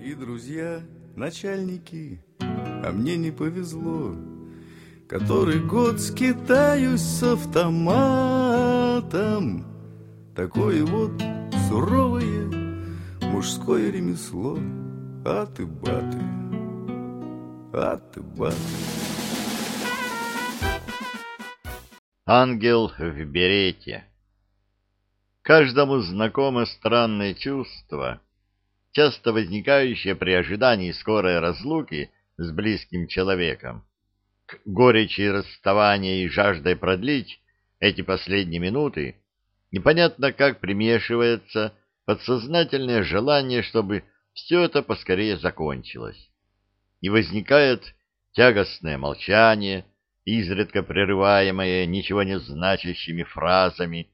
Мои друзья, начальники, а мне не повезло. Который год скитаюсь с автоматом. Такое вот суровое мужское ремесло. А ты баты, а ты баты. Ангел в берете. Каждому знакомо странное чувство, часто возникающее при ожидании скорой разлуки с близким человеком. К горечи расставания и жаждой продлить эти последние минуты непонятно как примешивается подсознательное желание, чтобы все это поскорее закончилось. И возникает тягостное молчание, изредка прерываемое ничего не значащими фразами.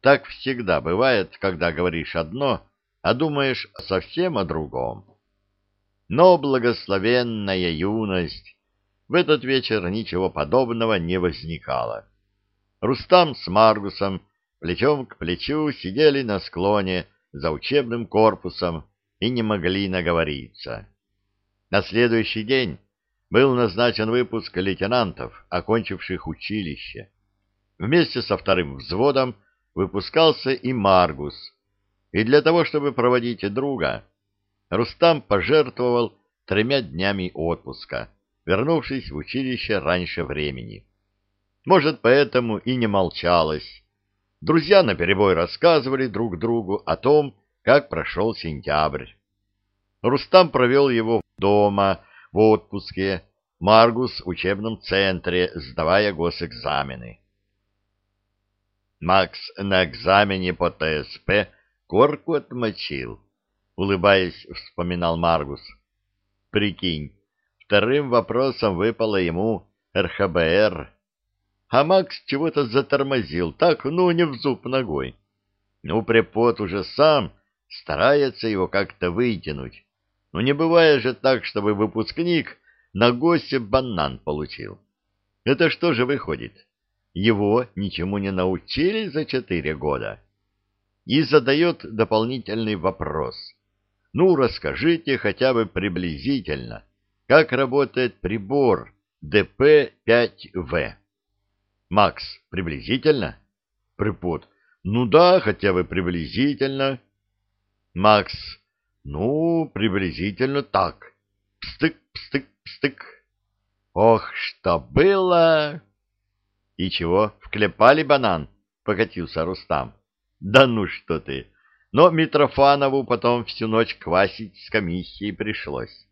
Так всегда бывает, когда говоришь одно, а думаешь совсем о другом. Но благословенная юность в этот вечер ничего подобного не возникало. Рустам с Маргусом плечом к плечу сидели на склоне за учебным корпусом и не могли наговориться. На следующий день был назначен выпуск лейтенантов, окончивших училище. Вместе со вторым взводом выпускался и Маргус, и для того, чтобы проводить друга, Рустам пожертвовал тремя днями отпуска, вернувшись в училище раньше времени. Может, поэтому и не молчалось. Друзья наперебой рассказывали друг другу о том, как прошел сентябрь. Рустам провел его дома, в отпуске, Маргус в учебном центре, сдавая госэкзамены. Макс на экзамене по ТСП корку отмочил, улыбаясь, вспоминал Маргус. Прикинь, вторым вопросом выпало ему РХБР, а Макс чего-то затормозил, так, ну, не в зуб ногой. Ну, препод уже сам старается его как-то вытянуть. Ну, не бывает же так, чтобы выпускник на госте банан получил. Это что же выходит? Его ничему не научили за четыре года? И задает дополнительный вопрос. Ну, расскажите хотя бы приблизительно, как работает прибор ДП-5В. Макс, приблизительно? Препод. Ну да, хотя бы приблизительно. Макс. Ну, приблизительно так. Пстык, пстык, пстык. Ох, что было! И чего, вклепали банан? Покатился Рустам. Да ну что ты! Но Митрофанову потом всю ночь квасить с комиссией пришлось.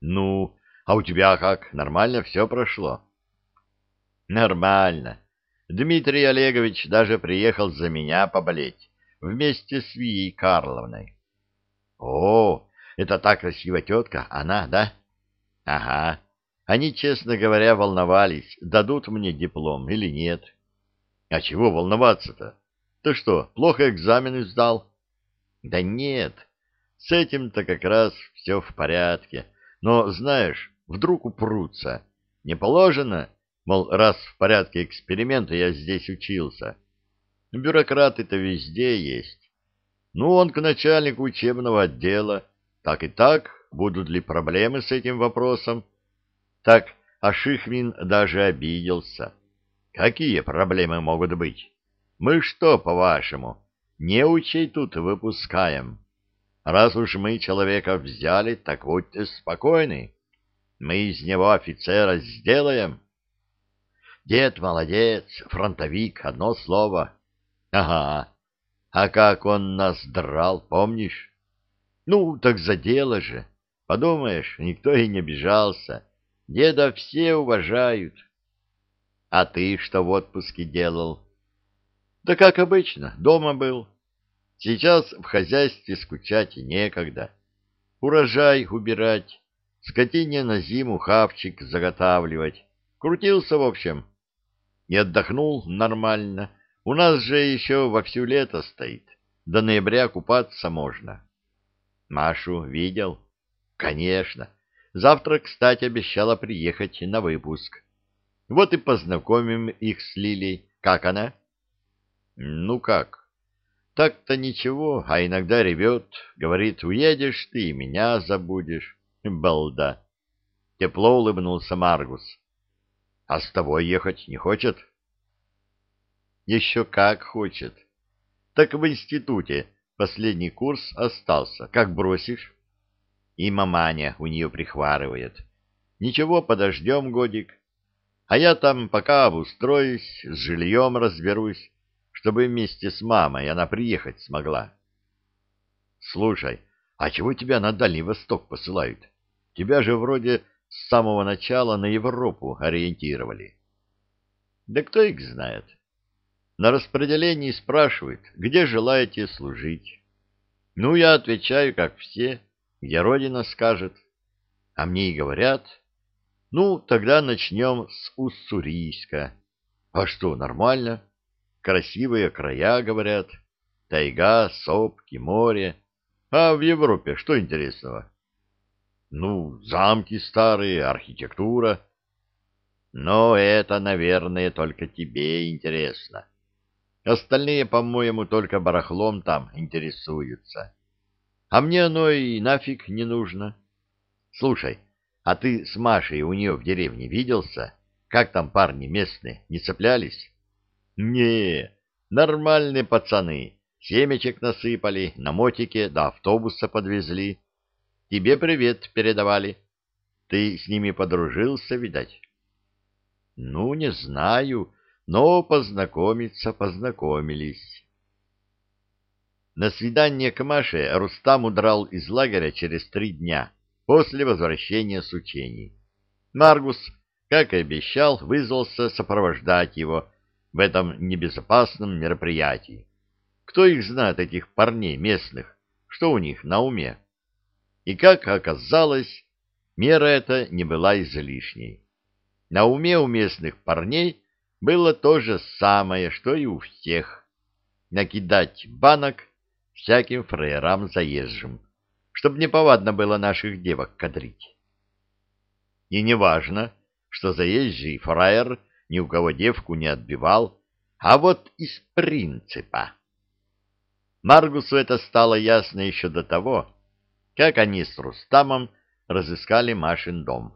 Ну, а у тебя как, нормально все прошло? Нормально. Дмитрий Олегович даже приехал за меня поболеть вместе с Вией Карловной. О, это та красивая тетка, она, да? Ага. Они, честно говоря, волновались, дадут мне диплом или нет. А чего волноваться-то? Ты что, плохо экзамены сдал? Да нет, с этим-то как раз все в порядке. Но, знаешь, вдруг упрутся. Не положено, мол, раз в порядке эксперимента я здесь учился. Бюрократы-то везде есть. Ну, он к начальнику учебного отдела. Так и так, будут ли проблемы с этим вопросом? Так Ашихмин даже обиделся. Какие проблемы могут быть? Мы что, по-вашему, не учей тут выпускаем? Раз уж мы человека взяли, так будьте спокойны. Мы из него офицера сделаем. Дед молодец, фронтовик, одно слово. Ага, а как он нас драл, помнишь? Ну, так за дело же. Подумаешь, никто и не обижался. Деда все уважают. А ты что в отпуске делал? Да как обычно, дома был. Сейчас в хозяйстве скучать некогда. Урожай убирать, скотине на зиму хавчик заготавливать. Крутился, в общем. Не отдохнул нормально, у нас же еще во всю лето стоит. До ноября купаться можно. Машу видел? Конечно. Завтра, кстати, обещала приехать на выпуск. Вот и познакомим их с Лилей. Как она? Ну как? Так-то ничего, а иногда ревет, говорит, уедешь ты, меня забудешь. Балда. Тепло улыбнулся Маргус. А с тобой ехать не хочет? Еще как хочет. Так в институте последний курс остался. Как бросишь? И маманя у нее прихварывает. Ничего, подождем годик. А я там пока обустроюсь, с жильем разберусь, чтобы вместе с мамой она приехать смогла. Слушай, а чего тебя на Дальний Восток посылают? Тебя же вроде с самого начала на Европу ориентировали. Да кто их знает? На распределении спрашивают, где желаете служить. Ну, я отвечаю, как все, где Родина скажет. А мне и говорят, ну, тогда начнем с Уссурийска. А что, нормально? Красивые края, говорят. Тайга, сопки, море. А в Европе что интересного? Ну, замки старые, архитектура. Но это, наверное, только тебе интересно. Остальные, по-моему, только барахлом там интересуются. А мне оно и нафиг не нужно. Слушай, а ты с Машей у нее в деревне виделся? Как там парни местные, не цеплялись? Не, нормальные пацаны. Семечек насыпали, на мотике до автобуса подвезли. Тебе привет передавали. Ты с ними подружился, видать? Ну, не знаю, но познакомиться познакомились. На свидание к Маше Рустам удрал из лагеря через три дня после возвращения с учений. Маргус, как и обещал, вызвался сопровождать его в этом небезопасном мероприятии. Кто их знает, этих парней местных? Что у них на уме? И, как оказалось, мера эта не была излишней. На уме у местных парней было то же самое, что и у всех. Накидать банок всяким фраерам заезжим чтобы неповадно было наших девок кадрить. И не важно, что заезжий фраер ни у кого девку не отбивал, а вот из принципа. Маргусу это стало ясно еще до того, как они с Рустамом разыскали Машин дом.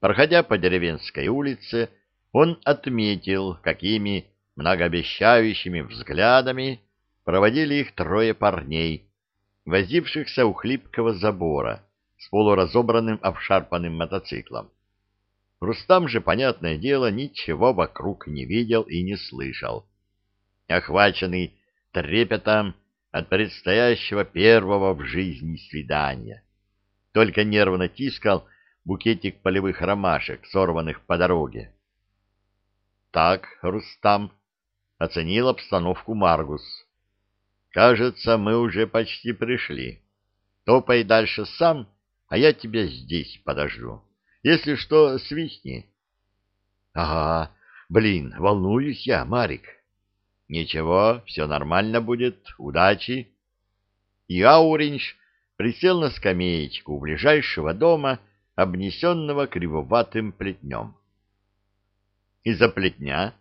Проходя по деревенской улице, он отметил, какими многообещающими взглядами проводили их трое парней, возившихся у хлипкого забора с полуразобранным обшарпанным мотоциклом. Рустам же, понятное дело, ничего вокруг не видел и не слышал. Охваченный трепетом от предстоящего первого в жизни свидания. Только нервно тискал букетик полевых ромашек, сорванных по дороге. Так, Рустам, оценил обстановку Маргус. Кажется, мы уже почти пришли. Топай дальше сам, а я тебя здесь подожду. Если что, свистни. Ага, блин, волнуюсь я, Марик. Ничего, все нормально будет, удачи. И Ауринч присел на скамеечку у ближайшего дома, обнесенного кривоватым плетнем. Из-за плетня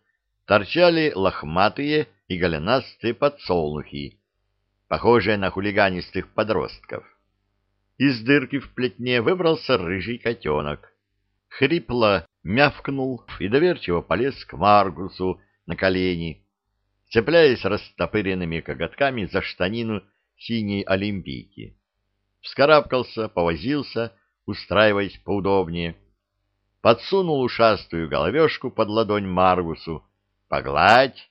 торчали лохматые и голенастые подсолнухи, похожая на хулиганистых подростков. Из дырки в плетне выбрался рыжий котенок. Хрипло мявкнул и доверчиво полез к Маргусу на колени, цепляясь растопыренными коготками за штанину синей олимпийки. Вскарабкался, повозился, устраиваясь поудобнее. Подсунул ушастую головешку под ладонь Маргусу. «Погладь!»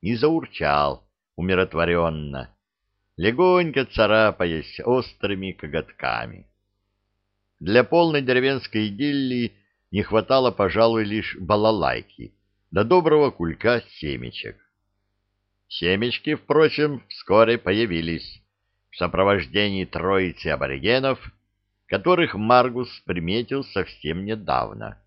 И заурчал умиротворенно легонько царапаясь острыми коготками. Для полной деревенской идиллии не хватало, пожалуй, лишь балалайки до доброго кулька семечек. Семечки, впрочем, вскоре появились в сопровождении троицы аборигенов, которых Маргус приметил совсем недавно.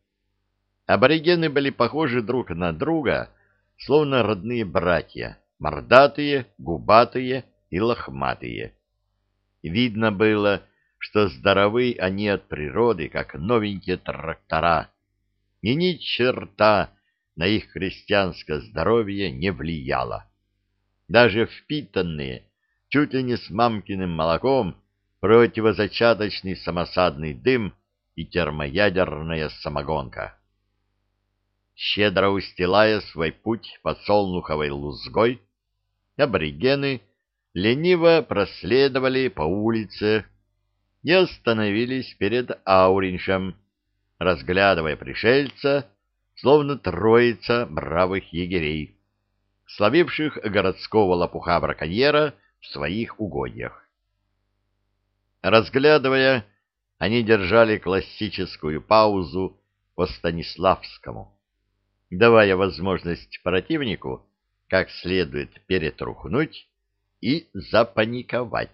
Аборигены были похожи друг на друга, словно родные братья, мордатые, губатые и лохматые. Видно было, что здоровы они от природы, как новенькие трактора, и ни черта на их крестьянское здоровье не влияло. даже впитанные, чуть ли не с мамкиным молоком, противозачаточный самосадный дым и термоядерная самогонка. Щедро устилая свой путь подсолнуховой лузгой, аборигены лениво проследовали по улице и остановились перед Ауриншем, разглядывая пришельца, словно троица бравых егерей, словивших городского лопуха-браконьера в своих угодьях. Разглядывая, они держали классическую паузу по Станиславскому, давая возможность противнику как следует перетрухнуть и запаниковать.